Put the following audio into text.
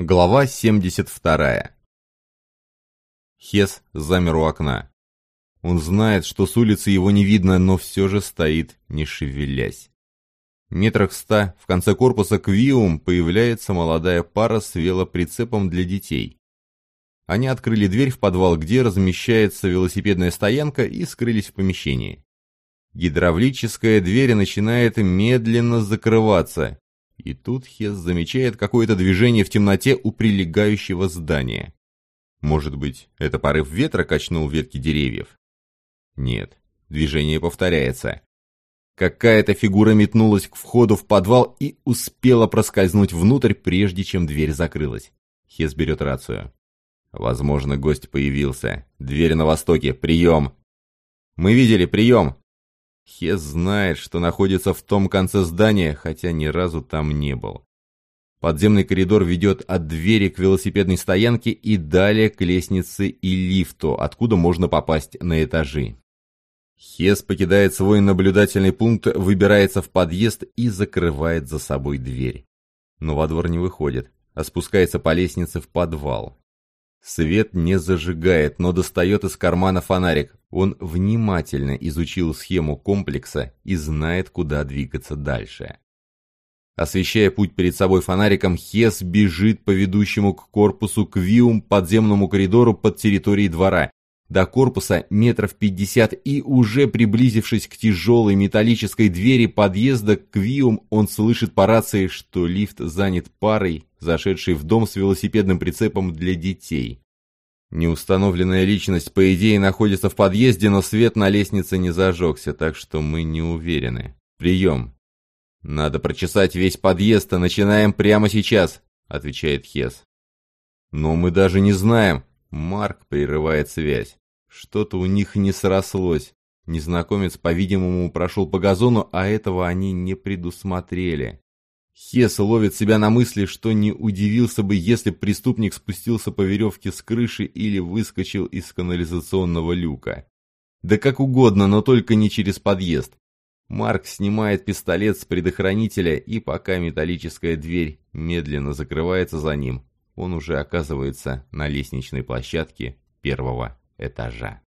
Глава 72. Хес замер у окна. Он знает, что с улицы его не видно, но все же стоит, не шевелясь. Метрах ста в конце корпуса Квиум появляется молодая пара с велоприцепом для детей. Они открыли дверь в подвал, где размещается велосипедная стоянка, и скрылись в помещении. Гидравлическая дверь начинает медленно закрываться, и тут Хес замечает какое-то движение в темноте у прилегающего здания. Может быть, это порыв ветра качнул ветки деревьев? Нет, движение повторяется. Какая-то фигура метнулась к входу в подвал и успела проскользнуть внутрь, прежде чем дверь закрылась. Хес берет рацию. Возможно, гость появился. Дверь на востоке. Прием. Мы видели прием. Хес знает, что находится в том конце здания, хотя ни разу там не был. Подземный коридор ведет от двери к велосипедной стоянке и далее к лестнице и лифту, откуда можно попасть на этажи. Хес покидает свой наблюдательный пункт, выбирается в подъезд и закрывает за собой дверь. Но во двор не выходит, а спускается по лестнице в подвал. Свет не зажигает, но достает из кармана фонарик. Он внимательно изучил схему комплекса и знает, куда двигаться дальше. Освещая путь перед собой фонариком, Хес бежит по ведущему к корпусу Квиум подземному коридору под территорией двора. До корпуса метров пятьдесят и уже приблизившись к тяжелой металлической двери подъезда к Квиум, он слышит по рации, что лифт занят парой, зашедшей в дом с велосипедным прицепом для детей. Неустановленная личность, по идее, находится в подъезде, но свет на лестнице не зажегся, так что мы не уверены. Прием. Надо прочесать весь подъезд, а начинаем прямо сейчас, отвечает Хес. Но мы даже не знаем. Марк прерывает связь. Что-то у них не срослось. Незнакомец, по-видимому, прошел по газону, а этого они не предусмотрели. Хес ловит себя на мысли, что не удивился бы, если преступник спустился по веревке с крыши или выскочил из канализационного люка. Да как угодно, но только не через подъезд. Марк снимает пистолет с предохранителя, и пока металлическая дверь медленно закрывается за ним, он уже оказывается на лестничной площадке первого этажа.